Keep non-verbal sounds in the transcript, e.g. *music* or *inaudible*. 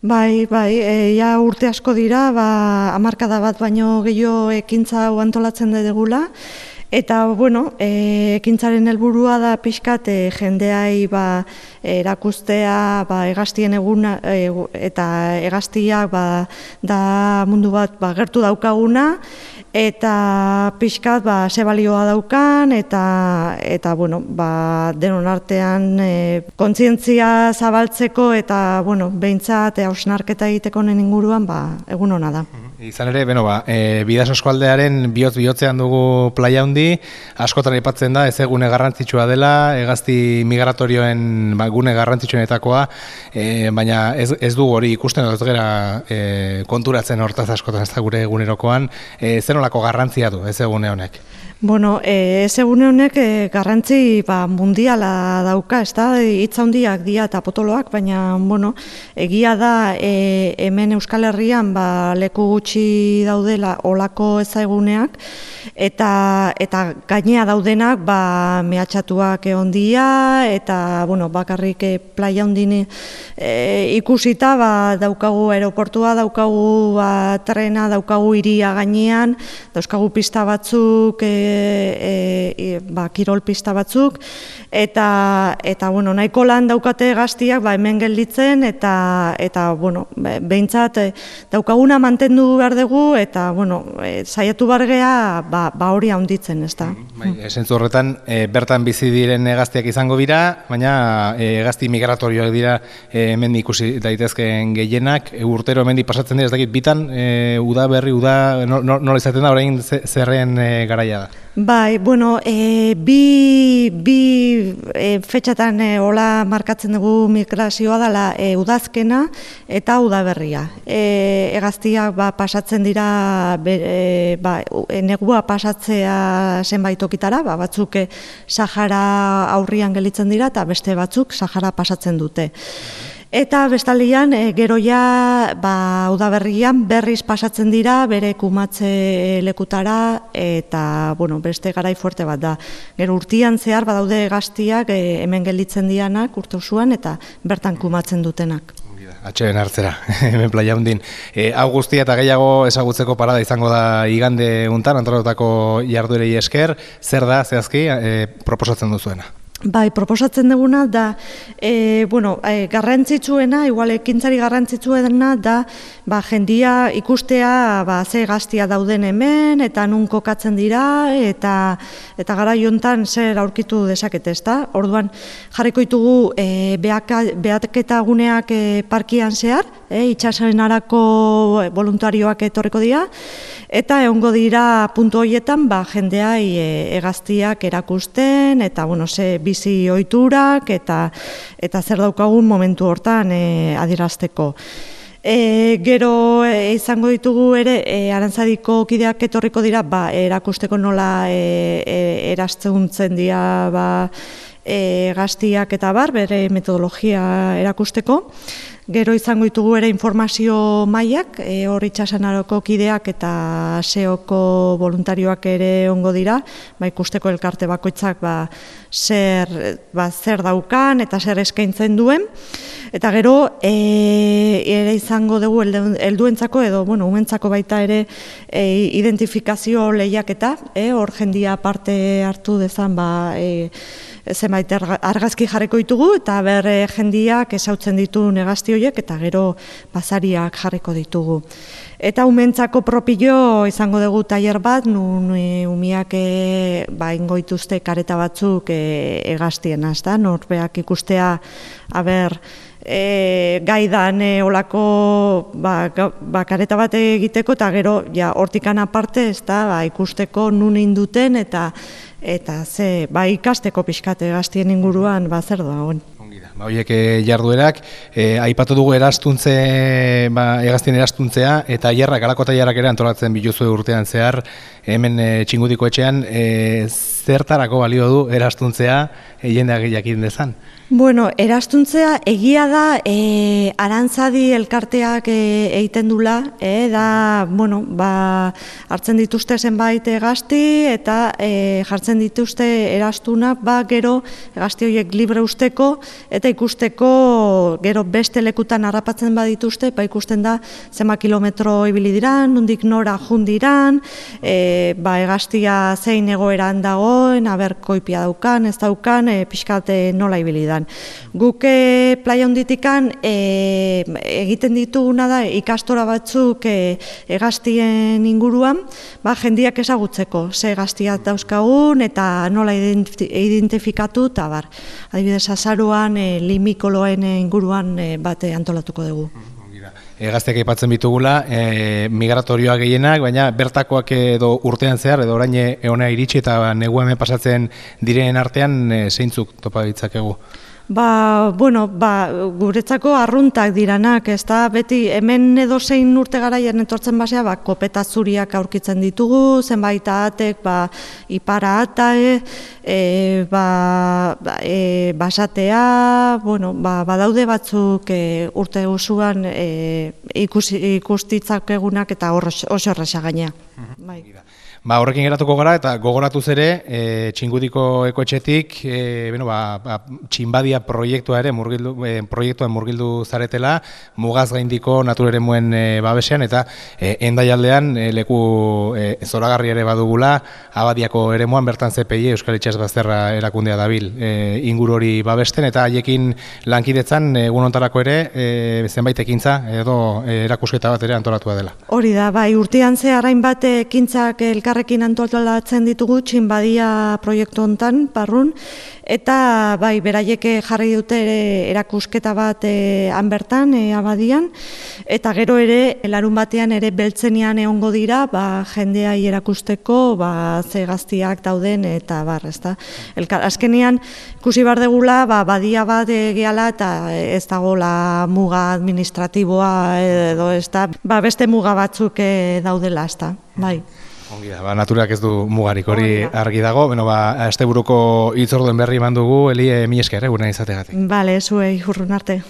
Bai, bai, e, ja urte asko dira, ba, amarkada bat baino gehiago ekintza hau antolatzen dugula, Eta, bueno, e, ekintzaren helburua da pixkat e, jendeai ba, erakustea ba, egaztien eguna e, eta egaztiak ba, da mundu bat ba, gertu daukaguna eta pixkat ba, ze balioa daukan eta, eta bueno, ba, denon artean e, kontzientzia zabaltzeko eta bueno, behintzat hausnarketa egiteko nen inguruan ba, egun hona da. Izan ere, beno, ba, e, bidaz eskualdearen bihotz bihotzean dugu playa handi, askotan aipatzen da, ez egune garrantzitsua dela, egazti migratorioen ba, gune garrantzitsuenetakoa, e, baina ez, ez du hori ikusten, ez gara e, konturatzen hortaz askotan ez da gure egunerokoan, e, zer nolako garrantzia du ez egune honek? Bueno, e, ez egune honek e, garrantzi ba, mundiala dauka, ez da, hitz handiak dia eta potoloak, baina, bueno, egia da e, hemen Euskal Herrian ba, leku gutxi daudela olako ezaguneak, eta eta gainea daudenak ba, mehatxatuak egon dia, eta, bueno, bakarrik e, playa hondini e, ikusita, ba, daukagu aeroportua, daukagu ba, trena, daukagu iria gainean, dauzkagu pista batzuk, e, e, e, ba, kirol pista batzuk eta eta bueno, nahiko lan daukate gaztiak ba, hemen gelditzen eta eta bueno, beintzat e, daukaguna mantendu behar dugu eta bueno, e, saiatu bargea ba, ba hori handitzen, ezta. Bai, esentzu horretan e, bertan bizi diren gaztiak izango dira, baina e, gazti migratorioak dira hemen ikusi daitezkeen gehienak, e, urtero hemendi pasatzen dira ez dakit bitan, e, uda berri uda nola no, izaten da orain zerren e, garaia da. Bai, bueno, e, bi, bi e, fetxatan e, hola markatzen dugu migrazioa dela e, udazkena eta udaberria. E, egaztiak ba, pasatzen dira, be, e, ba, negua pasatzea zenbait okitara, ba, batzuk e, Sahara aurrian gelitzen dira eta beste batzuk Sahara pasatzen dute. Eta bestalian, e, gero ja, ba, udaberrian berriz pasatzen dira, bere kumatze lekutara, eta, bueno, beste garai fuerte bat da. Gero urtian zehar, badaude gaztiak, e, hemen gelditzen dianak, urte usuan, eta bertan kumatzen dutenak. Atxeen hartzera, *laughs* hemen playa hundin. E, hau guztia eta gehiago ezagutzeko parada izango da igande untan, antaratutako jarduerei esker, zer da, zehazki, e, proposatzen duzuena? Bai, proposatzen duguna da, e, bueno, e, garrantzitsuena, igual ekintzari garrantzitsuena da, ba, jendia ikustea ba, ze gaztia dauden hemen, eta nun kokatzen dira, eta eta gara jontan zer aurkitu dezakete, ezta? Orduan, jarriko ditugu e, behatketa guneak e, parkian zehar, e, itxasaren arako voluntarioak etorriko dira, eta egongo dira puntu horietan, ba, jendea e, egaztiak erakusten, eta, bueno, ze bizi ohiturak eta eta zer daukagun momentu hortan e, adierazteko. E, gero e, izango ditugu ere e, arantzadiko kideak etorriko dira ba, erakusteko nola e, e, eraztuntzen dira ba, e, gaztiak eta bar, bere metodologia erakusteko. Gero izango ditugu ere informazio mailak, e, hor itxasan kideak eta seoko voluntarioak ere ongo dira, ba, ikusteko elkarte bakoitzak ba, zer, ba, zer daukan eta zer eskaintzen duen. Eta gero, e, ere izango dugu helduentzako edo, bueno, umentzako baita ere e, identifikazio lehiak eta, e, hor jendia parte hartu dezan, ba, e, zenbait argazki jarriko ditugu eta ber jendiak esautzen ditu negazti horiek eta gero basariak jarriko ditugu. Eta umentzako propio izango dugu tailer bat, nun e, umiak e, ba, ingoituzte kareta batzuk e, egaztien, azta? norbeak ikustea, aber, e, gaidan e, olako ba, ba, kareta bat egiteko eta gero ja, hortikan aparte ez da, ba, ikusteko nun induten eta eta ze ba, ikasteko pixkate gaztien inguruan ba, zer da hon. Ba, oiek eh, jarduerak, e, aipatu dugu erastuntze, ba, egaztien erastuntzea, eta jarrak, alako eta jarrak ere antolatzen biluzu urtean zehar, hemen e, txingudiko etxean, e, zertarako balio du erastuntzea e, jendeak jakin dezan. Bueno, erastuntzea egia da e, arantzadi elkarteak e, egiten dula, e, da, bueno, ba, hartzen dituzte zenbait gazti eta e, jartzen dituzte erastunak, ba, gero gazti horiek libre usteko eta ikusteko gero beste lekutan harrapatzen badituzte, ba, ikusten da zema kilometro ibili diran, nondik nora jundiran, e, ba, egaztia zein egoeran dagoen, aber koipia daukan, ez daukan, e, pixkate nola ibili da. Guk e, playa honditikan e, egiten dituguna da ikastora batzuk e, egaztien inguruan, ba, jendiak ezagutzeko, ze egaztiak dauzkagun eta nola identifikatu, eta bar, adibidez, azaruan e, limikoloen inguruan e, bate antolatuko dugu. Egazteak aipatzen bitugula, e, migratorioa gehienak, baina bertakoak edo urtean zehar, edo orain egonea iritsi eta negu hemen pasatzen direnen artean, e, zeintzuk topa ditzakegu? Ba, bueno, ba, guretzako arruntak diranak, ez da, beti hemen edo zein urte garaien etortzen basea, ba, kopeta zuriak aurkitzen ditugu, zenbait atek, ba, ipara ata, e, e, ba, ba e, basatea, bueno, ba, badaude batzuk e, urte usuan e, ikustitzak egunak eta oso erresa gainea. Bai. Ba, horrekin geratuko gara eta gogoratuz ere, e, txingudiko ekoetxetik, e, bueno, ba, ba, txinbadia proiektua ere, murgildu, e, proiektuan murgildu zaretela, mugaz gaindiko naturere muen e, babesean, eta e, endaialdean e, leku e, zoragarri ere badugula, abadiako ere muan bertan ZPI Euskal Itxas Bazterra erakundea dabil e, ingur hori babesten, eta haiekin lankidetzan egun ontarako ere, e, zenbait ekintza edo erakusketa bat ere antolatua dela. Hori da, bai, urtean ze arain bat ekintzak elkarrekin antolatzen ditugu txinbadia proiektu hontan parrun. Eta bai beraieke jarri dute ere erakusketa bat e, han bertan e, abadian. Eta gero ere larun batean ere beltzenian egongo dira ba jendea erakusteko ba ze gaztiak dauden eta bar ezta. Elkar azkenean ikusi bar degula ba badia bat egeala eta ez dagola muga administratiboa edo ezta. Ba beste muga batzuk e, daudela ezta. Bai Ongi da, ba, naturak ez du mugarik hori argi dago, beno ba, asteburuko hitzorduen berri eman dugu, Eli, mi esker, eh, izategatik. Bale, zuei, hurrun arte.